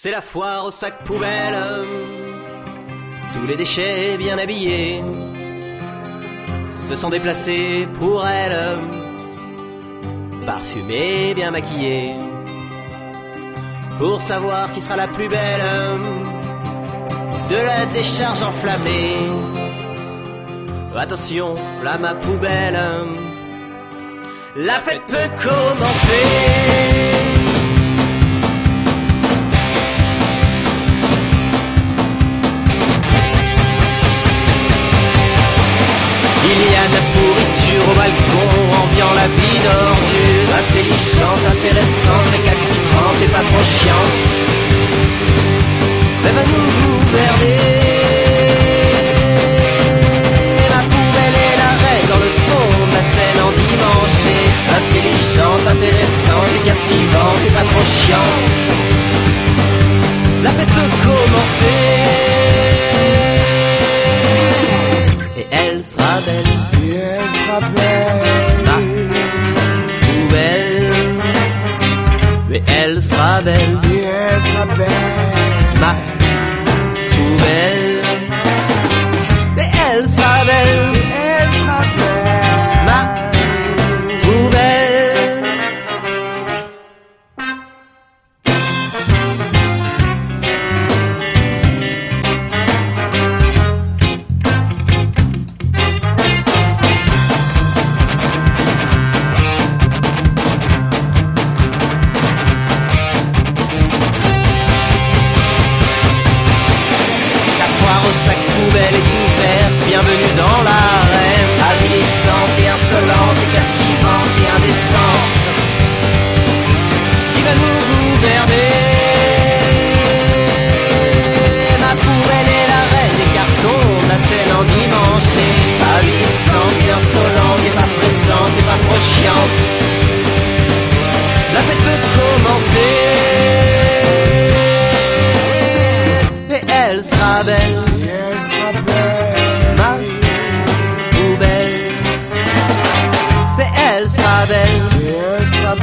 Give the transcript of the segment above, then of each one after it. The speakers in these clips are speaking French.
C'est la foire au sac poubelle, tous les déchets bien habillés se sont déplacés pour elle, parfumée, bien maquillée, pour savoir qui sera la plus belle. De la décharge enflammée. Attention, là ma poubelle, la fête peut commencer. Il y a de la pourriture au balcon, enviant la vie d'ordure. Intelligente, intéressante, récalcitrante et pas trop chiante. Elle sera belle. Belle. poubelle. Et elle se rappelle. Ma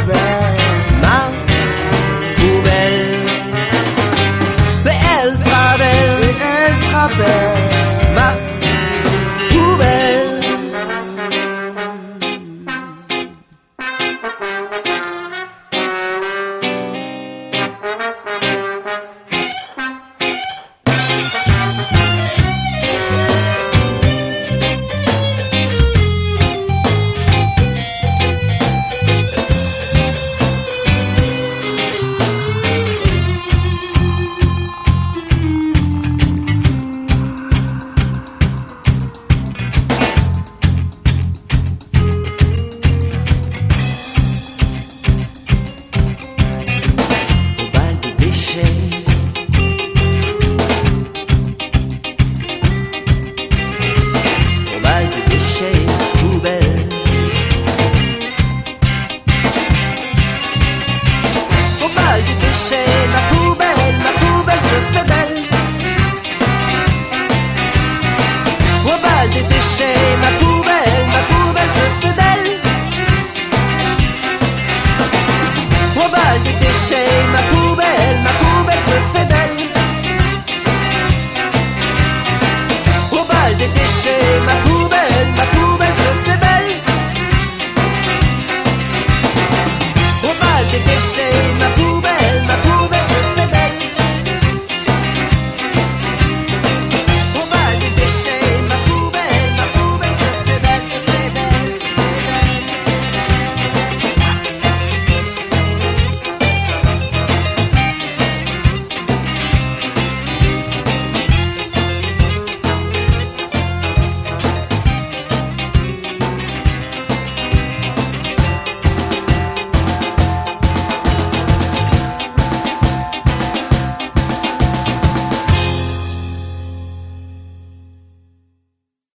Salut de chez ma poubelle, ma poubelle se fait belle.